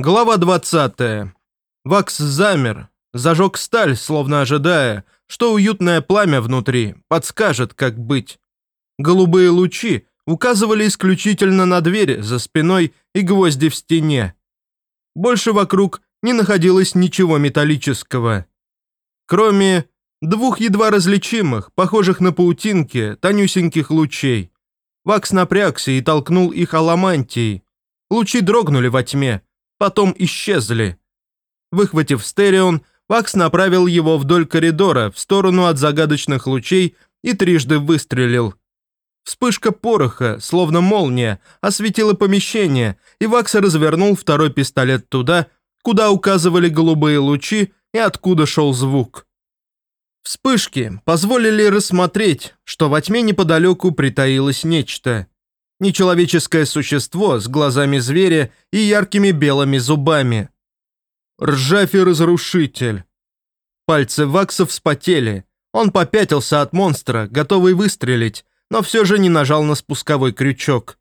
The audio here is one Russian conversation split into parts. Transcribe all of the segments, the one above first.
Глава 20. Вакс замер, зажег сталь, словно ожидая, что уютное пламя внутри подскажет, как быть. Голубые лучи указывали исключительно на двери за спиной и гвозди в стене. Больше вокруг не находилось ничего металлического. Кроме двух едва различимых, похожих на паутинки, тонюсеньких лучей. Вакс напрягся и толкнул их аламантией. Лучи дрогнули во тьме, потом исчезли. Выхватив стереон, Вакс направил его вдоль коридора в сторону от загадочных лучей и трижды выстрелил. Вспышка пороха, словно молния, осветила помещение, и Вакс развернул второй пистолет туда, куда указывали голубые лучи и откуда шел звук. Вспышки позволили рассмотреть, что во тьме неподалеку притаилось нечто. Нечеловеческое существо с глазами зверя и яркими белыми зубами. Ржафи-разрушитель. Пальцы Вакса вспотели. Он попятился от монстра, готовый выстрелить, но все же не нажал на спусковой крючок.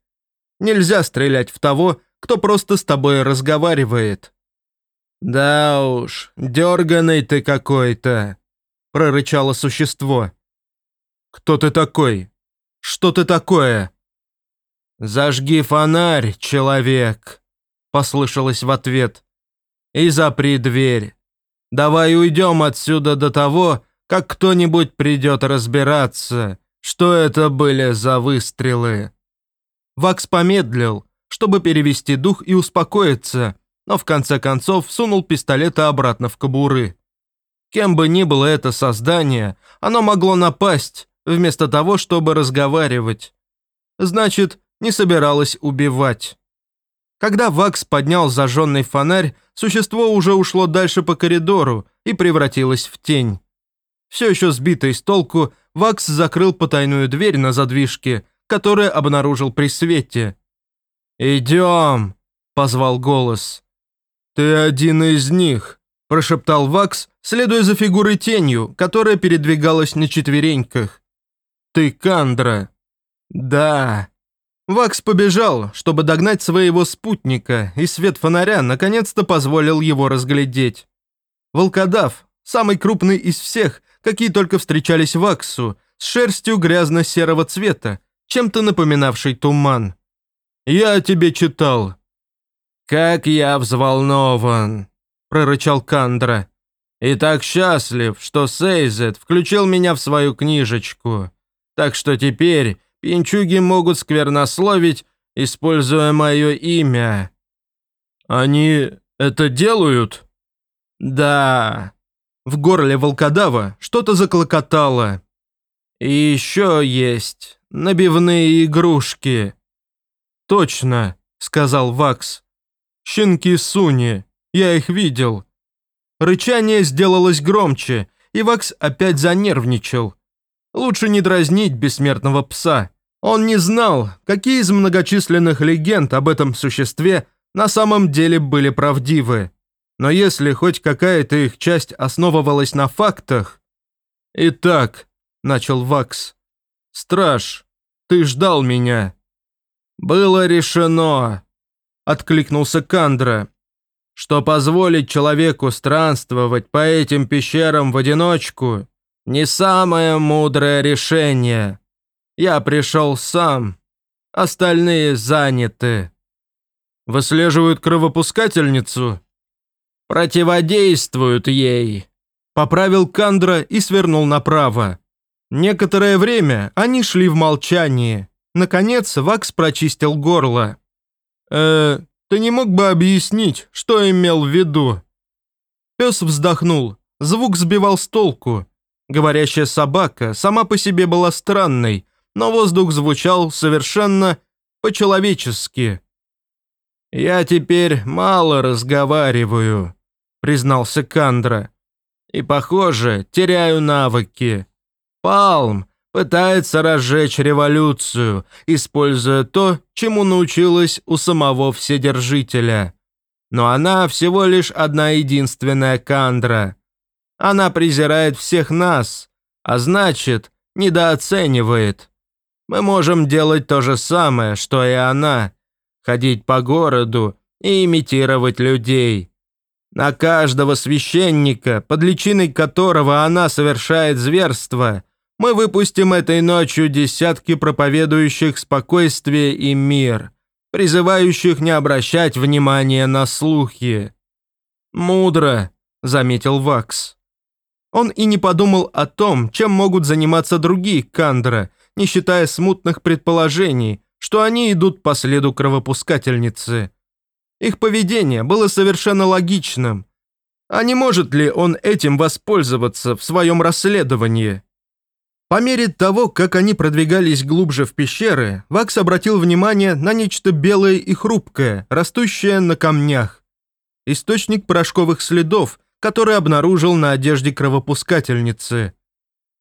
Нельзя стрелять в того, кто просто с тобой разговаривает. «Да уж, дерганый ты какой-то», – прорычало существо. «Кто ты такой? Что ты такое?» «Зажги фонарь, человек», – послышалось в ответ. «И запри дверь. Давай уйдем отсюда до того, как кто-нибудь придет разбираться, что это были за выстрелы». Вакс помедлил, чтобы перевести дух и успокоиться, но в конце концов сунул пистолеты обратно в кобуры. Кем бы ни было это создание, оно могло напасть, вместо того, чтобы разговаривать. Значит, не собиралось убивать. Когда Вакс поднял зажженный фонарь, существо уже ушло дальше по коридору и превратилось в тень. Все еще сбитый с толку, Вакс закрыл потайную дверь на задвижке, которую обнаружил при свете. «Идем!» – позвал голос. «Ты один из них», – прошептал Вакс, следуя за фигурой тенью, которая передвигалась на четвереньках. «Ты Кандра». «Да». Вакс побежал, чтобы догнать своего спутника, и свет фонаря наконец-то позволил его разглядеть. Волкодав, самый крупный из всех, какие только встречались Ваксу, с шерстью грязно-серого цвета, чем-то напоминавший туман. «Я тебе читал», «Как я взволнован!» – прорычал Кандра. «И так счастлив, что Сейзет включил меня в свою книжечку. Так что теперь пинчуги могут сквернословить, используя мое имя». «Они это делают?» «Да». В горле волкодава что-то заклокотало. «И еще есть набивные игрушки». «Точно», — сказал Вакс. Щенки Суни. Я их видел. Рычание сделалось громче, и Вакс опять занервничал. Лучше не дразнить бессмертного пса. Он не знал, какие из многочисленных легенд об этом существе на самом деле были правдивы. Но если хоть какая-то их часть основывалась на фактах... «Итак», — начал Вакс, — «Страж, ты ждал меня». «Было решено», откликнулся Кандра, что позволить человеку странствовать по этим пещерам в одиночку не самое мудрое решение. Я пришел сам, остальные заняты. Выслеживают кровопускательницу? Противодействуют ей. Поправил Кандра и свернул направо. Некоторое время они шли в молчании. Наконец Вакс прочистил горло. «Э, ты не мог бы объяснить, что имел в виду?» Пес вздохнул. Звук сбивал с толку. Говорящая собака сама по себе была странной, но воздух звучал совершенно по-человечески. «Я теперь мало разговариваю», — признался Кандра. «И, похоже, теряю навыки. Палм пытается разжечь революцию, используя то, чему научилась у самого Вседержителя. Но она всего лишь одна единственная Кандра. Она презирает всех нас, а значит, недооценивает. Мы можем делать то же самое, что и она. Ходить по городу и имитировать людей. На каждого священника, под личиной которого она совершает зверство, мы выпустим этой ночью десятки проповедующих спокойствие и мир, призывающих не обращать внимания на слухи. «Мудро», — заметил Вакс. Он и не подумал о том, чем могут заниматься другие Кандра, не считая смутных предположений, что они идут по следу кровопускательницы. Их поведение было совершенно логичным. А не может ли он этим воспользоваться в своем расследовании? По мере того, как они продвигались глубже в пещеры, Вакс обратил внимание на нечто белое и хрупкое, растущее на камнях. Источник порошковых следов, который обнаружил на одежде кровопускательницы.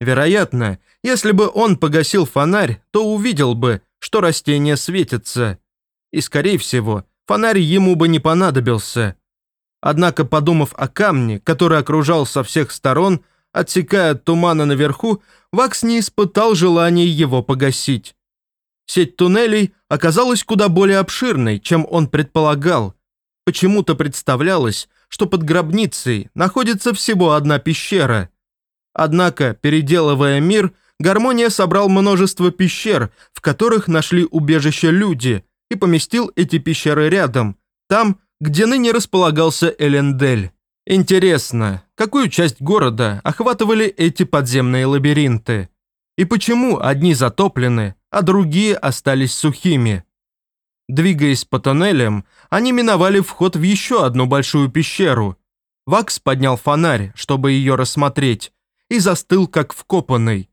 Вероятно, если бы он погасил фонарь, то увидел бы, что растение светится. И, скорее всего, фонарь ему бы не понадобился. Однако, подумав о камне, который окружал со всех сторон, отсекая от тумана наверху, Вакс не испытал желания его погасить. Сеть туннелей оказалась куда более обширной, чем он предполагал. Почему-то представлялось, что под гробницей находится всего одна пещера. Однако, переделывая мир, Гармония собрал множество пещер, в которых нашли убежище люди, и поместил эти пещеры рядом, там, где ныне располагался Элендель. Интересно, какую часть города охватывали эти подземные лабиринты? И почему одни затоплены, а другие остались сухими? Двигаясь по тоннелям, они миновали вход в еще одну большую пещеру. Вакс поднял фонарь, чтобы ее рассмотреть, и застыл как вкопанный.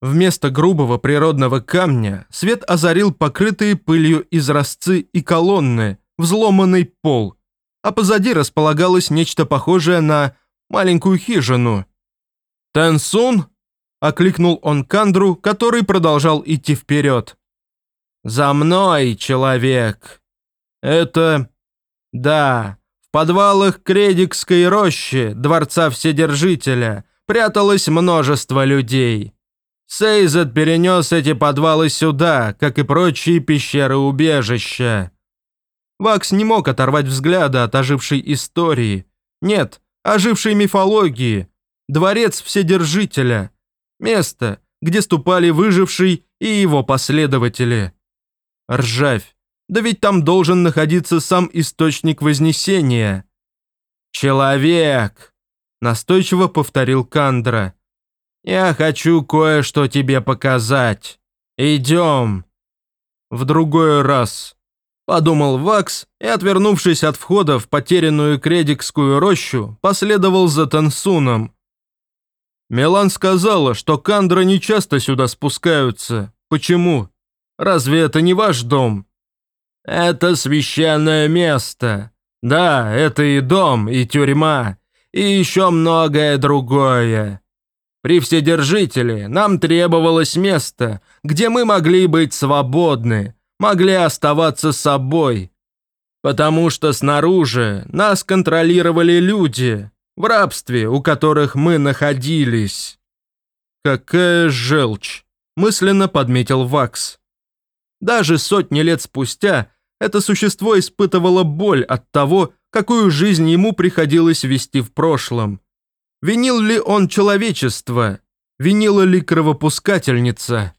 Вместо грубого природного камня свет озарил покрытые пылью изразцы и колонны, взломанный пол, а позади располагалось нечто похожее на маленькую хижину. «Тенсун?» – окликнул он Кандру, который продолжал идти вперед. «За мной, человек!» «Это...» «Да, в подвалах Кредикской рощи, Дворца Вседержителя, пряталось множество людей. Сейзет перенес эти подвалы сюда, как и прочие пещеры-убежища. Вакс не мог оторвать взгляда от ожившей истории. Нет, ожившей мифологии. Дворец Вседержителя. Место, где ступали выживший и его последователи. Ржавь. Да ведь там должен находиться сам источник Вознесения. «Человек!» – настойчиво повторил Кандра. «Я хочу кое-что тебе показать. Идем!» «В другой раз», Подумал Вакс и, отвернувшись от входа в потерянную кредикскую рощу, последовал за Тансуном. Милан сказала, что Кандра не часто сюда спускаются. Почему? Разве это не ваш дом? Это священное место. Да, это и дом, и тюрьма, и еще многое другое. При Вседержителе нам требовалось место, где мы могли быть свободны, могли оставаться собой, потому что снаружи нас контролировали люди, в рабстве, у которых мы находились. Какая желчь, мысленно подметил Вакс. Даже сотни лет спустя это существо испытывало боль от того, какую жизнь ему приходилось вести в прошлом. Винил ли он человечество? Винила ли кровопускательница?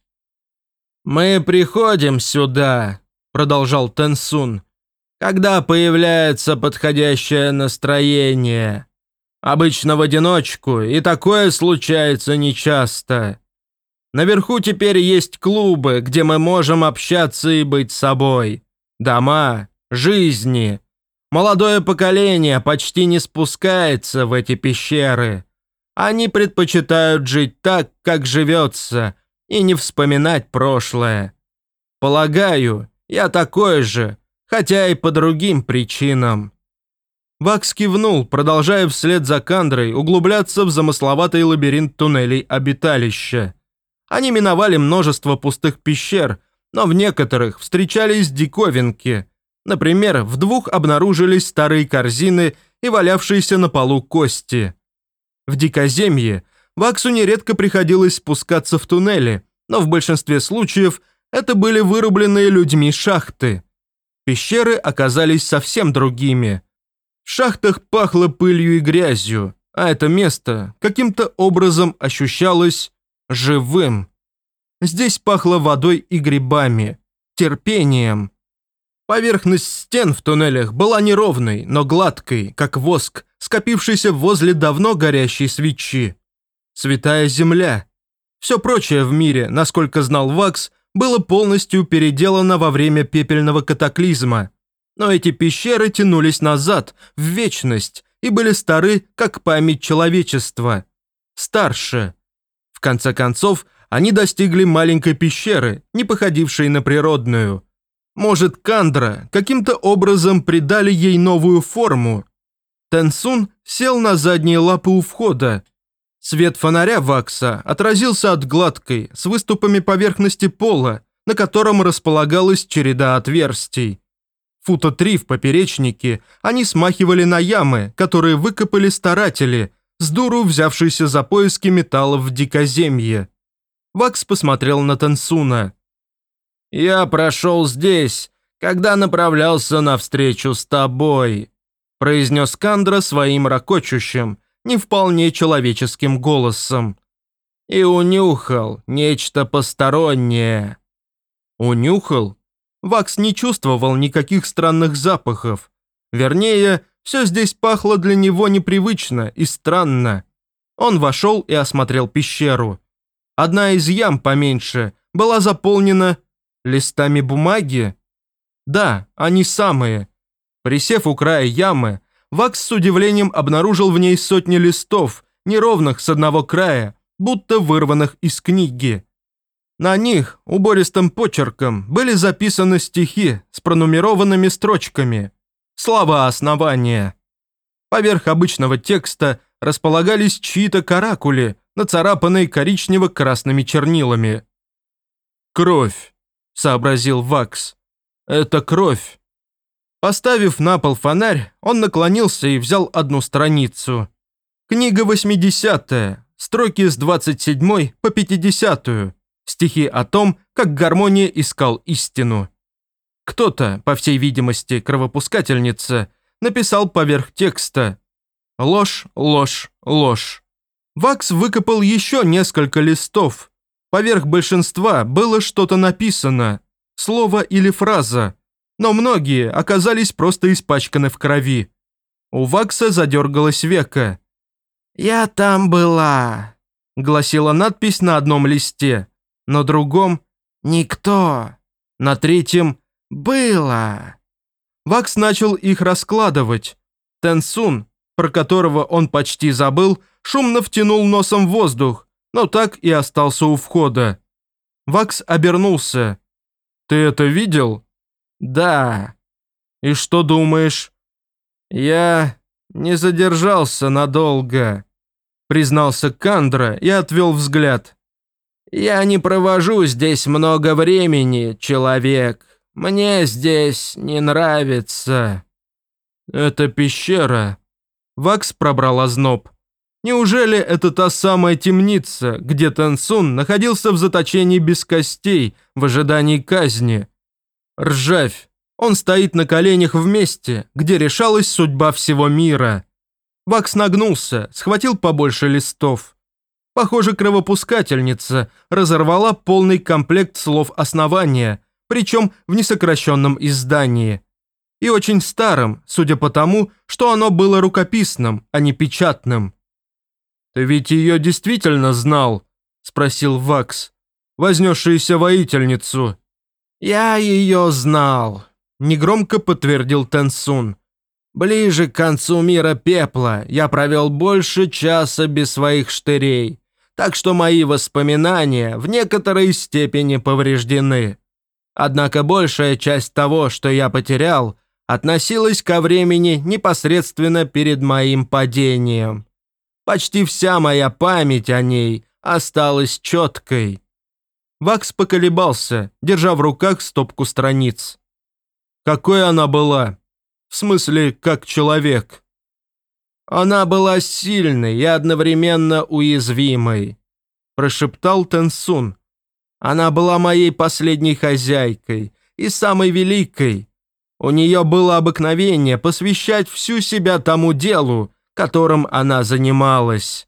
«Мы приходим сюда», – продолжал Тенсун, – «когда появляется подходящее настроение. Обычно в одиночку, и такое случается нечасто. Наверху теперь есть клубы, где мы можем общаться и быть собой. Дома, жизни. Молодое поколение почти не спускается в эти пещеры. Они предпочитают жить так, как живется – и не вспоминать прошлое. Полагаю, я такой же, хотя и по другим причинам». Вакс кивнул, продолжая вслед за Кандрой углубляться в замысловатый лабиринт туннелей обиталища. Они миновали множество пустых пещер, но в некоторых встречались диковинки. Например, в двух обнаружились старые корзины и валявшиеся на полу кости. В дикоземье Ваксу нередко приходилось спускаться в туннели, но в большинстве случаев это были вырубленные людьми шахты. Пещеры оказались совсем другими. В шахтах пахло пылью и грязью, а это место каким-то образом ощущалось живым. Здесь пахло водой и грибами, терпением. Поверхность стен в туннелях была неровной, но гладкой, как воск, скопившийся возле давно горящей свечи. Святая земля. Все прочее в мире, насколько знал Вакс, было полностью переделано во время пепельного катаклизма. Но эти пещеры тянулись назад, в вечность, и были стары, как память человечества. Старше. В конце концов, они достигли маленькой пещеры, не походившей на природную. Может, Кандра каким-то образом придали ей новую форму. Тенсун сел на задние лапы у входа. Свет фонаря Вакса отразился от гладкой, с выступами поверхности пола, на котором располагалась череда отверстий. Фута три в поперечнике они смахивали на ямы, которые выкопали старатели, с дуру взявшиеся за поиски металлов в дикоземье. Вакс посмотрел на Тенсуна. «Я прошел здесь, когда направлялся навстречу с тобой», произнес Кандра своим ракочущим, не вполне человеческим голосом. «И унюхал нечто постороннее». «Унюхал?» Вакс не чувствовал никаких странных запахов. Вернее, все здесь пахло для него непривычно и странно. Он вошел и осмотрел пещеру. Одна из ям поменьше была заполнена листами бумаги. Да, они самые. Присев у края ямы, Вакс с удивлением обнаружил в ней сотни листов, неровных с одного края, будто вырванных из книги. На них убористым почерком были записаны стихи с пронумерованными строчками. Слова основания. Поверх обычного текста располагались чьи-то каракули, нацарапанные коричнево-красными чернилами. «Кровь», — сообразил Вакс. «Это кровь». Поставив на пол фонарь, он наклонился и взял одну страницу. Книга 80 строки с 27 по 50 стихи о том, как гармония искал истину. Кто-то, по всей видимости, кровопускательница, написал поверх текста «Ложь, ложь, ложь». Вакс выкопал еще несколько листов. Поверх большинства было что-то написано, слово или фраза, но многие оказались просто испачканы в крови. У Вакса задергалось века. «Я там была», — гласила надпись на одном листе, на другом «Никто», на третьем «Было». Вакс начал их раскладывать. Тенсун, про которого он почти забыл, шумно втянул носом воздух, но так и остался у входа. Вакс обернулся. «Ты это видел?» «Да». «И что думаешь?» «Я не задержался надолго», признался Кандра и отвел взгляд. «Я не провожу здесь много времени, человек. Мне здесь не нравится». «Это пещера». Вакс пробрал озноб. Неужели это та самая темница, где Тенсун находился в заточении без костей, в ожидании казни? Ржавь. Он стоит на коленях в месте, где решалась судьба всего мира. Вакс нагнулся, схватил побольше листов. Похоже, кровопускательница разорвала полный комплект слов основания, причем в несокращенном издании. И очень старом, судя по тому, что оно было рукописным, а не печатным. «Ты ведь ее действительно знал?» – спросил Вакс. «Вознесшуюся воительницу». «Я ее знал», – негромко подтвердил Тенсун. «Ближе к концу мира пепла я провел больше часа без своих штырей, так что мои воспоминания в некоторой степени повреждены. Однако большая часть того, что я потерял, относилась ко времени непосредственно перед моим падением. Почти вся моя память о ней осталась четкой. Вакс поколебался, держа в руках стопку страниц. Какой она была? В смысле, как человек? Она была сильной и одновременно уязвимой, прошептал Тенсун. Она была моей последней хозяйкой и самой великой. У нее было обыкновение посвящать всю себя тому делу, которым она занималась.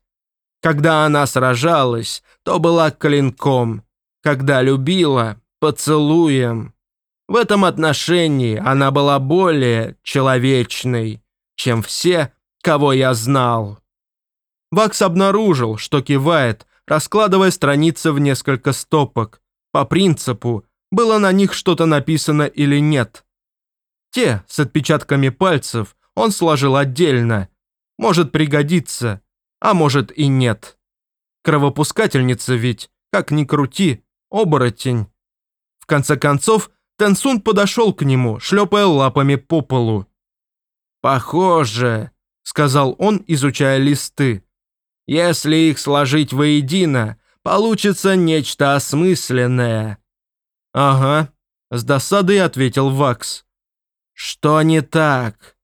Когда она сражалась, то была клинком, когда любила – поцелуем. В этом отношении она была более человечной, чем все, кого я знал. Вакс обнаружил, что кивает, раскладывая страницы в несколько стопок, по принципу, было на них что-то написано или нет. Те с отпечатками пальцев он сложил отдельно. Может пригодиться, а может и нет. Кровопускательница ведь, как ни крути, оборотень. В конце концов, Тенсун подошел к нему, шлепая лапами по полу. «Похоже», — сказал он, изучая листы. «Если их сложить воедино, получится нечто осмысленное». «Ага», — с досадой ответил Вакс. «Что не так?»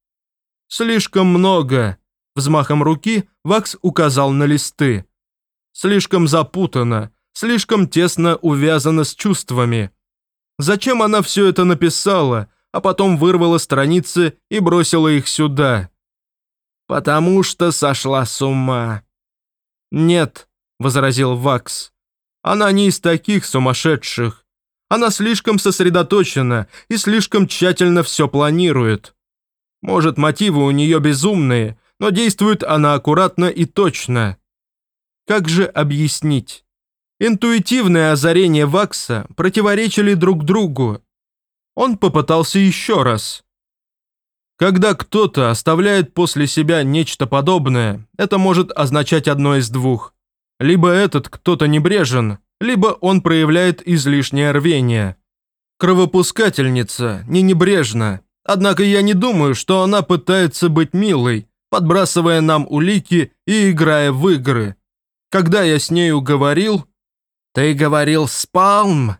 «Слишком много», — взмахом руки Вакс указал на листы. «Слишком запутано, слишком тесно увязано с чувствами. Зачем она все это написала, а потом вырвала страницы и бросила их сюда?» «Потому что сошла с ума». «Нет», — возразил Вакс. «Она не из таких сумасшедших. Она слишком сосредоточена и слишком тщательно все планирует. Может, мотивы у нее безумные, но действует она аккуратно и точно. Как же объяснить? Интуитивное озарение Вакса противоречили друг другу. Он попытался еще раз. Когда кто-то оставляет после себя нечто подобное, это может означать одно из двух. Либо этот кто-то небрежен, либо он проявляет излишнее рвение. Кровопускательница не небрежна, однако я не думаю, что она пытается быть милой, подбрасывая нам улики и играя в игры. Когда я с нею говорил... «Ты говорил спалм?»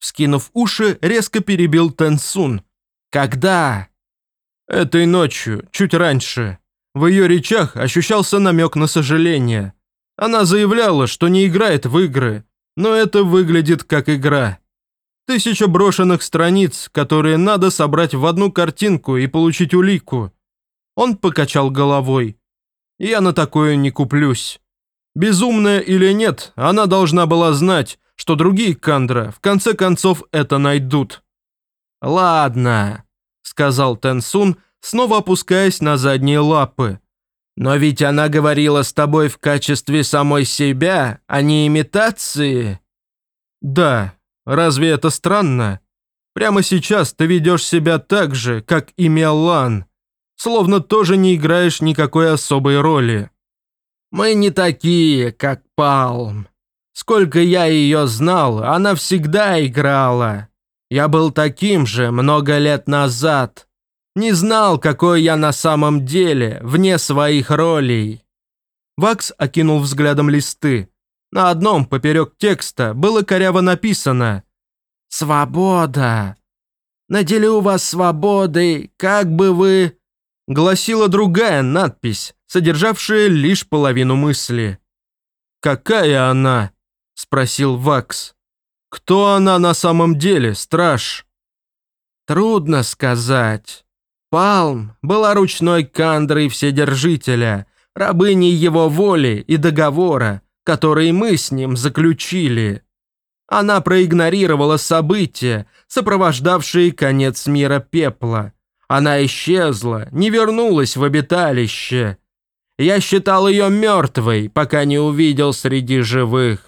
Скинув уши, резко перебил Тенсун. «Когда?» «Этой ночью, чуть раньше. В ее речах ощущался намек на сожаление. Она заявляла, что не играет в игры, но это выглядит как игра. Тысяча брошенных страниц, которые надо собрать в одну картинку и получить улику. Он покачал головой. Я на такое не куплюсь. Безумная или нет, она должна была знать, что другие Кандра в конце концов это найдут. «Ладно», — сказал Тенсун, снова опускаясь на задние лапы. Но ведь она говорила с тобой в качестве самой себя, а не имитации. Да, разве это странно? Прямо сейчас ты ведешь себя так же, как и Мелан, словно тоже не играешь никакой особой роли. Мы не такие, как Палм. Сколько я ее знал, она всегда играла. Я был таким же много лет назад. Не знал, какой я на самом деле, вне своих ролей. Вакс окинул взглядом листы. На одном поперек текста было коряво написано «Свобода! Наделю вас свободой, как бы вы...» Гласила другая надпись, содержавшая лишь половину мысли. «Какая она?» – спросил Вакс. «Кто она на самом деле, страж?» «Трудно сказать». Палм была ручной кандрой Вседержителя, рабыней его воли и договора, который мы с ним заключили. Она проигнорировала события, сопровождавшие конец мира пепла. Она исчезла, не вернулась в обиталище. Я считал ее мертвой, пока не увидел среди живых.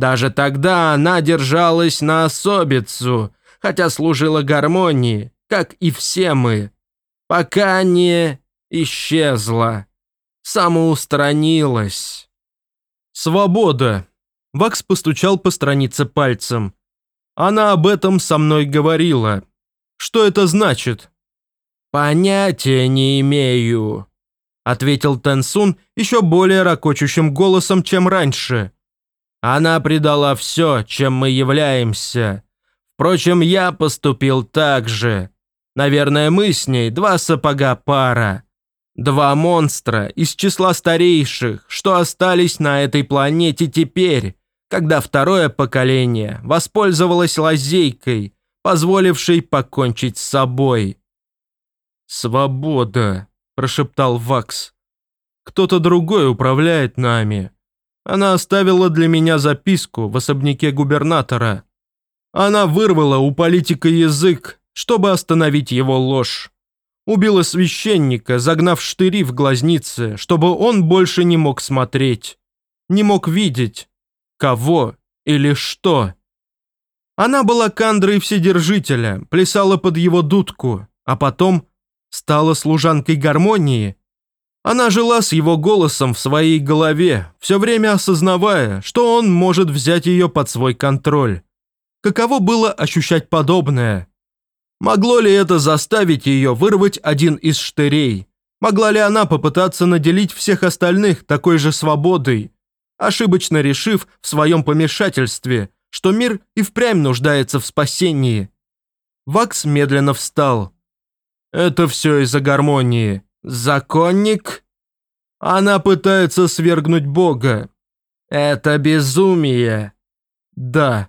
Даже тогда она держалась на особицу, хотя служила гармонии, как и все мы пока не исчезла, самоустранилась. «Свобода!» Вакс постучал по странице пальцем. «Она об этом со мной говорила. Что это значит?» «Понятия не имею», — ответил Тенсун еще более ракочущим голосом, чем раньше. «Она предала все, чем мы являемся. Впрочем, я поступил так же. Наверное, мы с ней два сапога пара. Два монстра из числа старейших, что остались на этой планете теперь, когда второе поколение воспользовалось лазейкой, позволившей покончить с собой. «Свобода», – прошептал Вакс. «Кто-то другой управляет нами. Она оставила для меня записку в особняке губернатора. Она вырвала у политика язык, чтобы остановить его ложь. Убила священника, загнав штыри в глазницы, чтобы он больше не мог смотреть, не мог видеть, кого или что. Она была кандрой Вседержителя, плясала под его дудку, а потом стала служанкой гармонии. Она жила с его голосом в своей голове, все время осознавая, что он может взять ее под свой контроль. Каково было ощущать подобное? Могло ли это заставить ее вырвать один из штырей? Могла ли она попытаться наделить всех остальных такой же свободой, ошибочно решив в своем помешательстве, что мир и впрямь нуждается в спасении? Вакс медленно встал. Это все из-за гармонии. Законник? Она пытается свергнуть Бога. Это безумие. Да.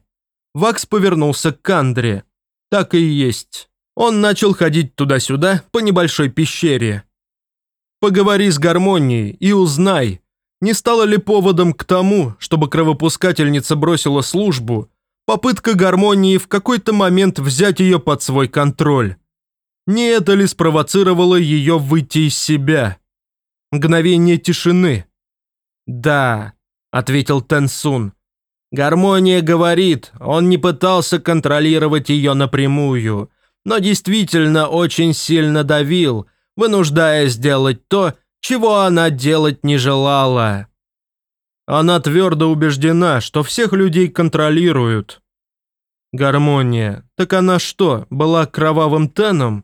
Вакс повернулся к Кандре. Так и есть. Он начал ходить туда-сюда по небольшой пещере. Поговори с гармонией и узнай, не стало ли поводом к тому, чтобы кровопускательница бросила службу, попытка гармонии в какой-то момент взять ее под свой контроль. Не это ли спровоцировало ее выйти из себя? Мгновение тишины. «Да», — ответил Тенсун. «Гармония говорит, он не пытался контролировать ее напрямую, но действительно очень сильно давил, вынуждая сделать то, чего она делать не желала. Она твердо убеждена, что всех людей контролируют. Гармония, так она что, была кровавым теном?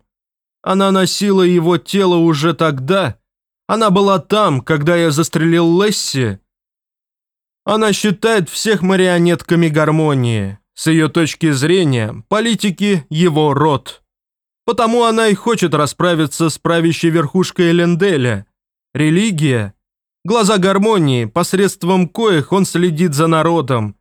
Она носила его тело уже тогда. Она была там, когда я застрелил Лесси. Она считает всех марионетками гармонии. С ее точки зрения, политики – его род. Потому она и хочет расправиться с правящей верхушкой Эленделя. Религия – глаза гармонии, посредством коих он следит за народом,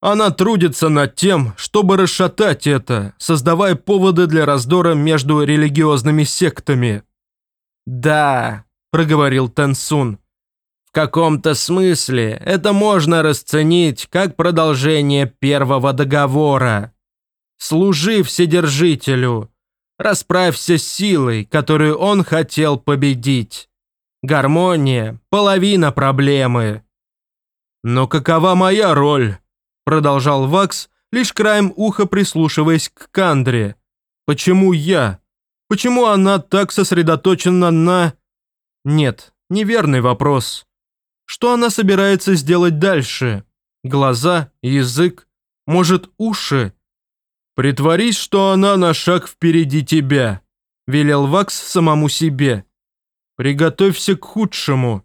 она трудится над тем, чтобы расшатать это, создавая поводы для раздора между религиозными сектами. «Да», – проговорил Тенсун, – «в каком-то смысле это можно расценить как продолжение первого договора. Служи Вседержителю, расправься с силой, которую он хотел победить. Гармония – половина проблемы». «Но какова моя роль?» Продолжал Вакс, лишь краем уха прислушиваясь к Кандре. «Почему я? Почему она так сосредоточена на...» «Нет, неверный вопрос. Что она собирается сделать дальше? Глаза, язык, может, уши?» «Притворись, что она на шаг впереди тебя», – велел Вакс самому себе. «Приготовься к худшему».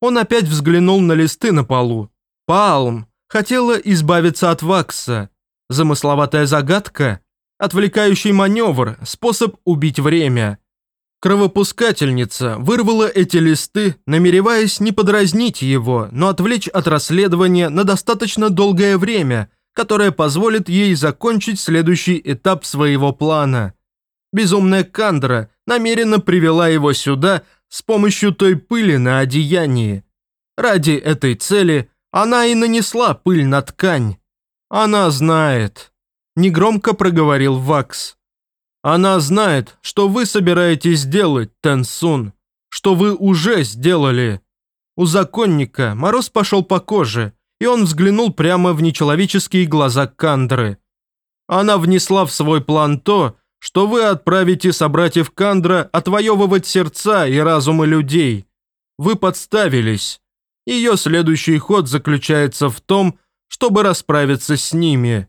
Он опять взглянул на листы на полу. «Палм, хотела избавиться от вакса. Замысловатая загадка, отвлекающий маневр, способ убить время. Кровопускательница вырвала эти листы, намереваясь не подразнить его, но отвлечь от расследования на достаточно долгое время, которое позволит ей закончить следующий этап своего плана. Безумная Кандра намеренно привела его сюда с помощью той пыли на одеянии. Ради этой цели – она и нанесла пыль на ткань. Она знает. Негромко проговорил Вакс. Она знает, что вы собираетесь сделать, Тенсун. Что вы уже сделали. У законника мороз пошел по коже, и он взглянул прямо в нечеловеческие глаза Кандры. Она внесла в свой план то, что вы отправите собратьев Кандра отвоевывать сердца и разумы людей. Вы подставились. Ее следующий ход заключается в том, чтобы расправиться с ними.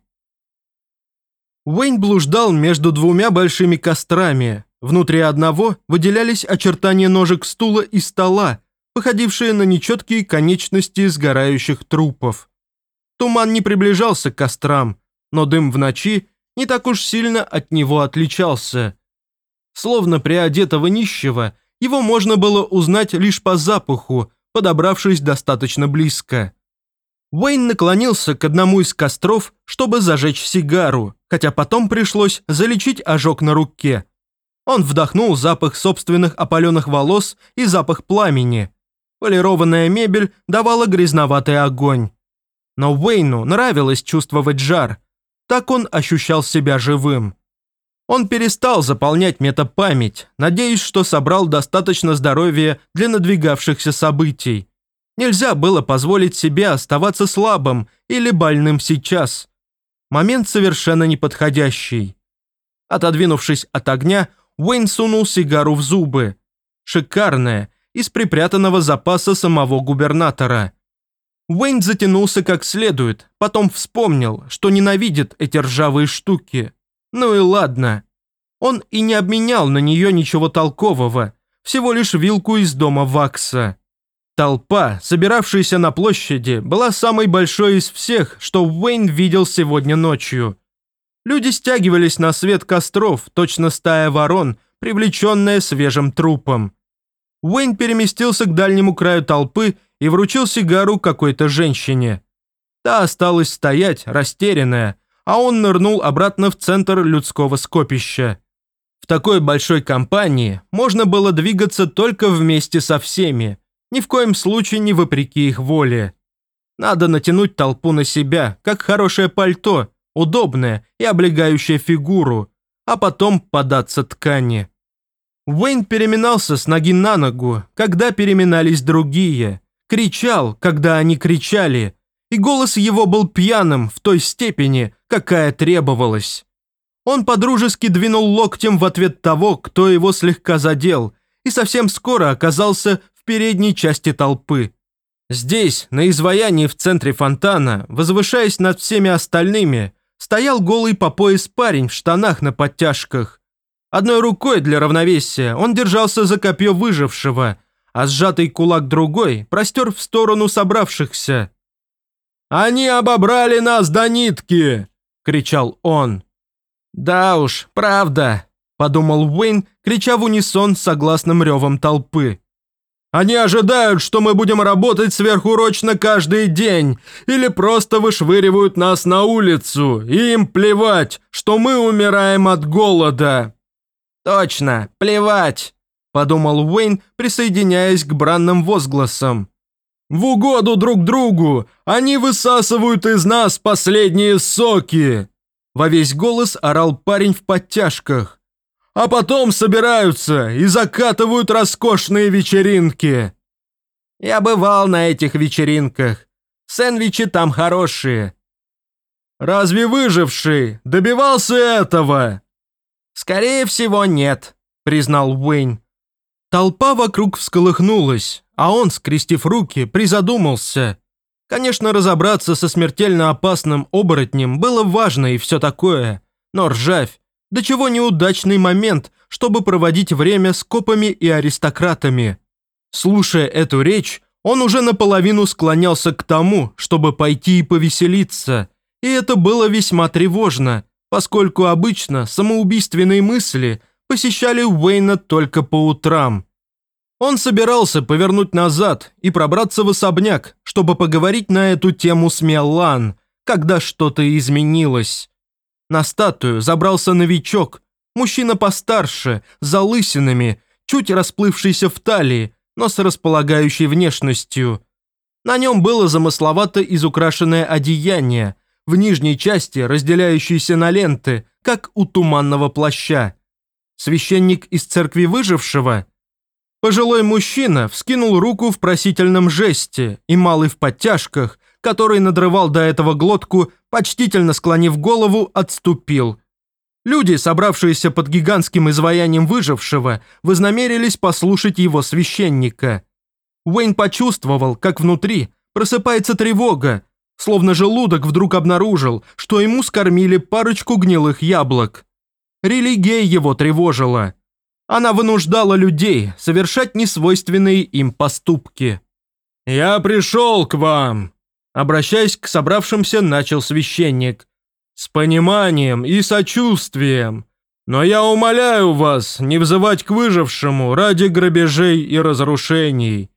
Уэйн блуждал между двумя большими кострами. Внутри одного выделялись очертания ножек стула и стола, походившие на нечеткие конечности сгорающих трупов. Туман не приближался к кострам, но дым в ночи не так уж сильно от него отличался. Словно приодетого нищего, его можно было узнать лишь по запаху, подобравшись достаточно близко. Уэйн наклонился к одному из костров, чтобы зажечь сигару, хотя потом пришлось залечить ожог на руке. Он вдохнул запах собственных опаленных волос и запах пламени. Полированная мебель давала грязноватый огонь. Но Уэйну нравилось чувствовать жар. Так он ощущал себя живым. Он перестал заполнять метапамять, надеясь, что собрал достаточно здоровья для надвигавшихся событий. Нельзя было позволить себе оставаться слабым или больным сейчас. Момент совершенно неподходящий. Отодвинувшись от огня, Уэйн сунул сигару в зубы. Шикарная, из припрятанного запаса самого губернатора. Уэйн затянулся как следует, потом вспомнил, что ненавидит эти ржавые штуки. Ну и ладно. Он и не обменял на нее ничего толкового, всего лишь вилку из дома Вакса. Толпа, собиравшаяся на площади, была самой большой из всех, что Уэйн видел сегодня ночью. Люди стягивались на свет костров, точно стая ворон, привлеченная свежим трупом. Уэйн переместился к дальнему краю толпы и вручил сигару какой-то женщине. Та осталась стоять, растерянная, а он нырнул обратно в центр людского скопища. В такой большой компании можно было двигаться только вместе со всеми, ни в коем случае не вопреки их воле. Надо натянуть толпу на себя, как хорошее пальто, удобное и облегающее фигуру, а потом податься ткани. Уэйн переминался с ноги на ногу, когда переминались другие, кричал, когда они кричали, и голос его был пьяным в той степени, какая требовалась. Он подружески двинул локтем в ответ того, кто его слегка задел, и совсем скоро оказался в передней части толпы. Здесь, на изваянии в центре фонтана, возвышаясь над всеми остальными, стоял голый по пояс парень в штанах на подтяжках. Одной рукой для равновесия он держался за копье выжившего, а сжатый кулак другой простер в сторону собравшихся. «Они обобрали нас до нитки!» – кричал он. «Да уж, правда», – подумал Уэйн, крича в унисон согласным ревом толпы. «Они ожидают, что мы будем работать сверхурочно каждый день, или просто вышвыривают нас на улицу, и им плевать, что мы умираем от голода». «Точно, плевать», – подумал Уэйн, присоединяясь к бранным возгласам. «В угоду друг другу они высасывают из нас последние соки!» Во весь голос орал парень в подтяжках. «А потом собираются и закатывают роскошные вечеринки!» «Я бывал на этих вечеринках. Сэндвичи там хорошие». «Разве выживший добивался этого?» «Скорее всего, нет», – признал Уэйн. Толпа вокруг всколыхнулась, а он, скрестив руки, призадумался. Конечно, разобраться со смертельно опасным оборотнем было важно и все такое, но ржавь, до чего неудачный момент, чтобы проводить время с копами и аристократами. Слушая эту речь, он уже наполовину склонялся к тому, чтобы пойти и повеселиться, и это было весьма тревожно, поскольку обычно самоубийственные мысли посещали Уэйна только по утрам. Он собирался повернуть назад и пробраться в особняк, чтобы поговорить на эту тему с Меллан, когда что-то изменилось. На статую забрался новичок, мужчина постарше, с залысинами, чуть расплывшийся в талии, но с располагающей внешностью. На нем было замысловато изукрашенное одеяние, в нижней части разделяющееся на ленты, как у туманного плаща. Священник из церкви выжившего – Пожилой мужчина вскинул руку в просительном жесте, и малый в подтяжках, который надрывал до этого глотку, почтительно склонив голову, отступил. Люди, собравшиеся под гигантским изваянием выжившего, вознамерились послушать его священника. Уэйн почувствовал, как внутри просыпается тревога, словно желудок вдруг обнаружил, что ему скормили парочку гнилых яблок. Религия его тревожила. Она вынуждала людей совершать несвойственные им поступки. «Я пришел к вам», – обращаясь к собравшимся, начал священник. «С пониманием и сочувствием. Но я умоляю вас не взывать к выжившему ради грабежей и разрушений.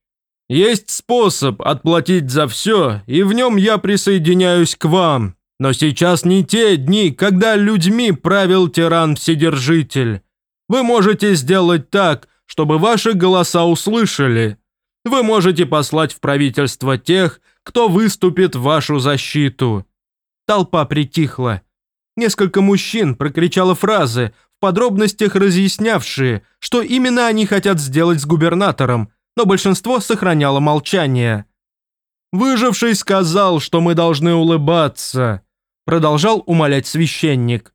Есть способ отплатить за все, и в нем я присоединяюсь к вам. Но сейчас не те дни, когда людьми правил тиран-вседержитель. Вы можете сделать так, чтобы ваши голоса услышали. Вы можете послать в правительство тех, кто выступит в вашу защиту». Толпа притихла. Несколько мужчин прокричало фразы, в подробностях разъяснявшие, что именно они хотят сделать с губернатором, но большинство сохраняло молчание. «Выживший сказал, что мы должны улыбаться», продолжал умолять священник.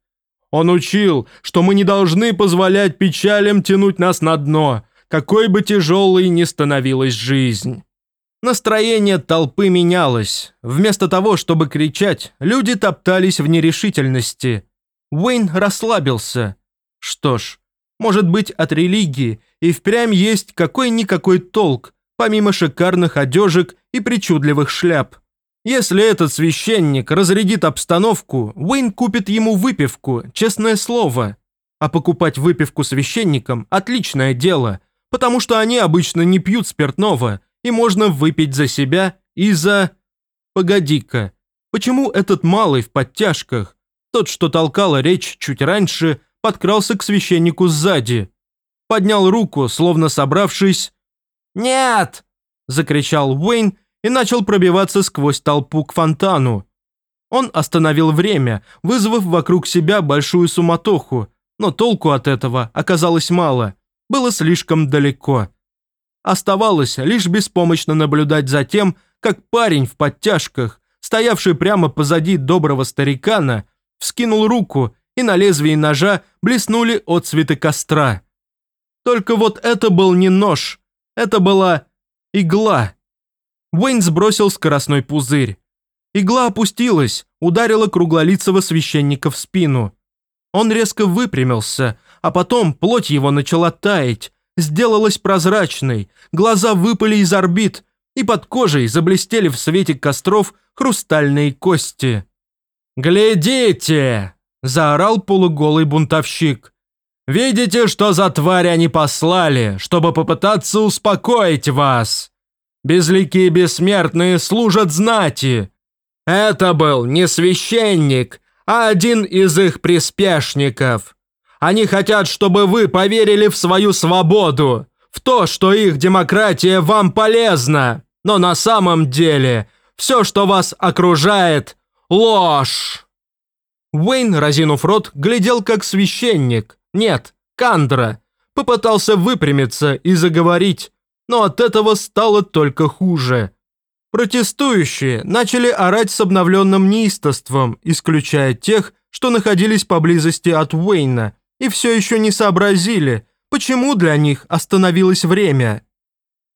Он учил, что мы не должны позволять печалям тянуть нас на дно, какой бы тяжелой ни становилась жизнь. Настроение толпы менялось. Вместо того, чтобы кричать, люди топтались в нерешительности. Уэйн расслабился. Что ж, может быть, от религии и впрямь есть какой-никакой толк, помимо шикарных одежек и причудливых шляп. Если этот священник разрядит обстановку, Уэйн купит ему выпивку, честное слово. А покупать выпивку священникам – отличное дело, потому что они обычно не пьют спиртного, и можно выпить за себя и за... Погоди-ка, почему этот малый в подтяжках, тот, что толкала речь чуть раньше, подкрался к священнику сзади? Поднял руку, словно собравшись... «Нет!» – закричал Уэйн и начал пробиваться сквозь толпу к фонтану. Он остановил время, вызвав вокруг себя большую суматоху, но толку от этого оказалось мало, было слишком далеко. Оставалось лишь беспомощно наблюдать за тем, как парень в подтяжках, стоявший прямо позади доброго старикана, вскинул руку, и на лезвии ножа блеснули отцветы костра. Только вот это был не нож, это была игла. Уэйн сбросил скоростной пузырь. Игла опустилась, ударила круглолицего священника в спину. Он резко выпрямился, а потом плоть его начала таять, сделалась прозрачной, глаза выпали из орбит, и под кожей заблестели в свете костров хрустальные кости. «Глядите!» – заорал полуголый бунтовщик. «Видите, что за тварь они послали, чтобы попытаться успокоить вас?» Безликие бессмертные служат знати. Это был не священник, а один из их приспешников. Они хотят, чтобы вы поверили в свою свободу, в то, что их демократия вам полезна. Но на самом деле все, что вас окружает – ложь. Уэйн, разинув рот, глядел как священник. Нет, Кандра. Попытался выпрямиться и заговорить, но от этого стало только хуже. Протестующие начали орать с обновленным неистовством, исключая тех, что находились поблизости от Уэйна, и все еще не сообразили, почему для них остановилось время.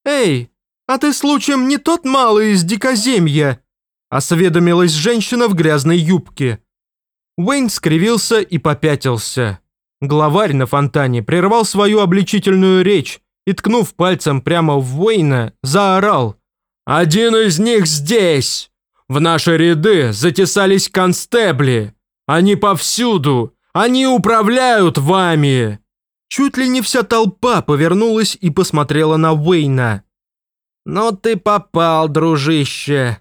«Эй, а ты случаем не тот малый из дикоземья?» осведомилась женщина в грязной юбке. Уэйн скривился и попятился. Главарь на фонтане прервал свою обличительную речь, и, ткнув пальцем прямо в Уэйна, заорал. «Один из них здесь! В наши ряды затесались констебли! Они повсюду! Они управляют вами!» Чуть ли не вся толпа повернулась и посмотрела на Уэйна. «Ну ты попал, дружище!»